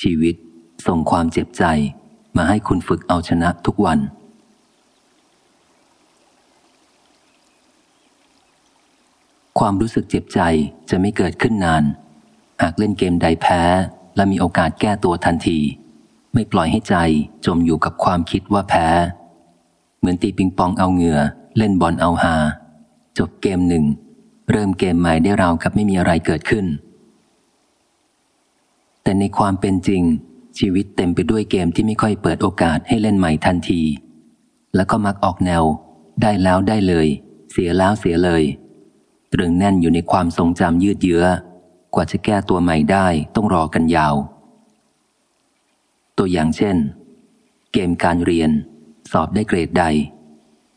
ชีวิตส่งความเจ็บใจมาให้คุณฝึกเอาชนะทุกวัน ความรู้สึกเจ็บใจจะไม่เกิดขึ้นนาน หากเล่นเกมใดแพ้ และมีโอกาสแก้ตัวทันที ไม่ปล่อยให้ใจจมอยู่กับความคิดว่าแพ้ เหมือนตีปิงปองเอาเหงื่อ เล่นบอลเอาหา จบเกมหนึ่ง เริ่มเกมใหม่ได้ราวกับไม่มีอะไรเกิดขึ้น แต่ในความเป็นจริง ชีวิตเต็มไปด้วยเกมที่ไม่ค่อยเปิดโอกาสให้เล่นใหม่ทันที แล้วก็มักออกแนว ได้แล้วได้เลย เสียแล้วเสียเลย ตรึงแน่นอยู่ในความทรงจำยืดเยื้อ กว่าจะแก้ตัวใหม่ได้ต้องรอกันยาว ตัวอย่างเช่น เกมการเรียน สอบได้เกรดใด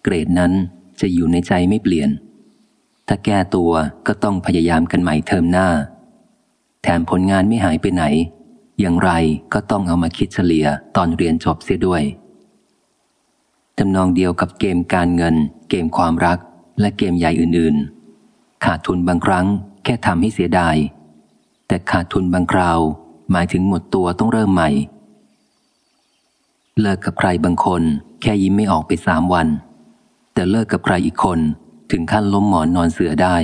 เกรดนั้นจะอยู่ในใจไม่เปลี่ยน ถ้าแก้ตัวก็ต้องพยายามกันใหม่เทอมหน้า แถมผลงานไม่หายไปไหน อย่างไรก็ต้องเอามาคิดเฉลี่ยตอนเรียนจบเสียด้วยทำนองเดียวกับเกมการเงิน เกมความรัก และเกมใหญ่อื่นๆ ขาดทุนบางครั้งแค่ทำให้เสียดาย แต่ขาดทุนบางคราว หมายถึงหมดตัวต้องเริ่มใหม่ เลิกกับใครบางคน แค่ยิ้มไม่ออกไปสามวัน แต่เลิกกับใครอีกคนถึงขั้นล้มหมอนนอนเสือได้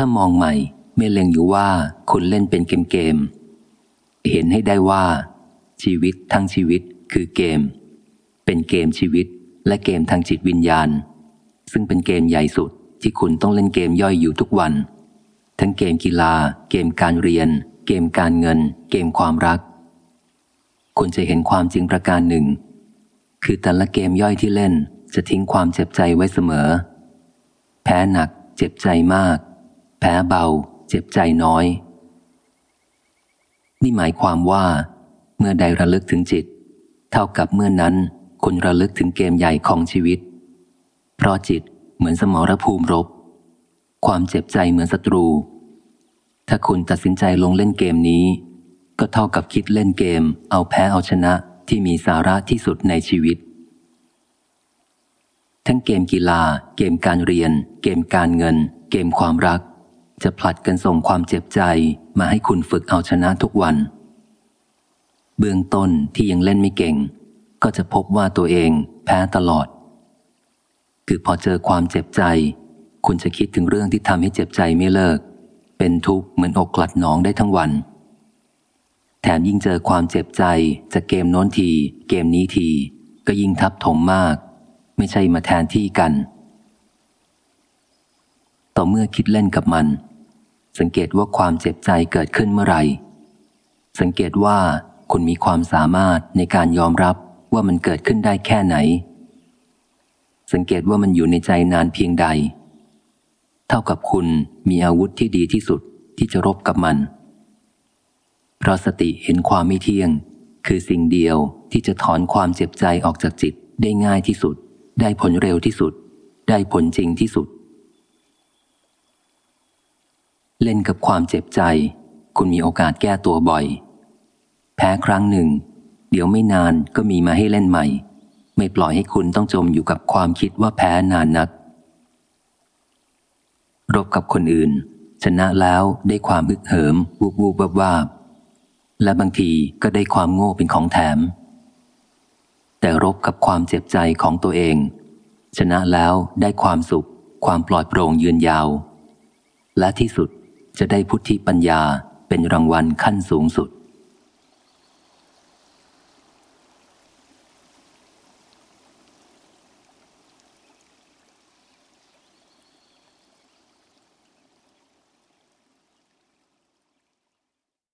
ถ้ามองใหม่ไม่เล็งอยู่ว่าคุณเล่นเป็นเกมเกม เห็นให้ได้ว่า ชีวิตทั้งชีวิตคือเกม เป็นเกมชีวิตและเกมทางจิตวิญญาณ ซึ่งเป็นเกมใหญ่สุดที่คุณต้องเล่นเกมย่อยอยู่ทุกวัน ทั้งเกมกีฬา เกมการเรียน เกมการเงิน เกมความรัก คุณจะเห็นความจริงประการหนึ่ง คือแต่ละเกมย่อยที่เล่นจะทิ้งความเจ็บใจไว้เสมอ แพ้หนัก เจ็บใจมาก แพ้เบา เจ็บใจน้อย นี่หมายความว่า เมื่อใดระลึกถึงจิต เท่ากับเมื่อนั้นคุณระลึกถึงเกมใหญ่ของชีวิต เพราะจิตเหมือนสมรภูมิรบ ความเจ็บใจเหมือนศัตรู ถ้าคุณตัดสินใจลงเล่นเกมนี้ ก็เท่ากับคิดเล่นเกม เอาแพ้เอาชนะที่มีสาระที่สุดในชีวิต ทั้งเกมกีฬา เกมการเรียน เกมการเงิน เกมความรัก จะผลัดกันส่งความเจ็บใจมาให้คุณฝึกเอาชนะทุกวัน เบื้องต้นที่ยังเล่นไม่เก่ง ก็จะพบว่าตัวเองแพ้ตลอด คือพอเจอความเจ็บใจ คุณจะคิดถึงเรื่องที่ทำให้เจ็บใจไม่เลิก เป็นทุกข์เหมือนอกกลัดหนองได้ทั้งวัน แถมยิ่งเจอความเจ็บใจจากเกมโน้นที เกมนี้ที ก็ยิ่งทับถมมาก ไม่ใช่มาแทนที่กัน ต่อเมื่อคิดเล่นกับมัน สังเกตว่าความเจ็บใจเกิดขึ้นเมื่อไหร่ สังเกตว่าคุณมีความสามารถในการยอมรับว่ามันเกิดขึ้นได้แค่ไหน สังเกตว่ามันอยู่ในใจนานเพียงใด เท่ากับคุณมีอาวุธที่ดีที่สุดที่จะรบกับมัน เพราะสติเห็นความไม่เที่ยง คือสิ่งเดียวที่จะถอนความเจ็บใจออกจากจิตได้ง่ายที่สุด ได้ผลเร็วที่สุด ได้ผลจริงที่สุด เล่นกับความเจ็บใจ คุณมีโอกาสแก้ตัวบ่อย แพ้ครั้งหนึ่ง เดี๋ยวไม่นานก็มีมาให้เล่นใหม่ ไม่ปล่อยให้คุณต้องจมอยู่กับความคิดว่าแพ้นานนัก รบกับคนอื่น ชนะแล้วได้ความอึกเหิมวูบวูบวบวาบและบางทีก็ได้ความโง่เป็นของแถม แต่รบกับความเจ็บใจของตัวเอง ชนะแล้วได้ความสุข ความปลอดโปร่งยืนยาว และที่สุด จะได้พุทธิปัญญาเป็นรางวัลขั้นสูงสุด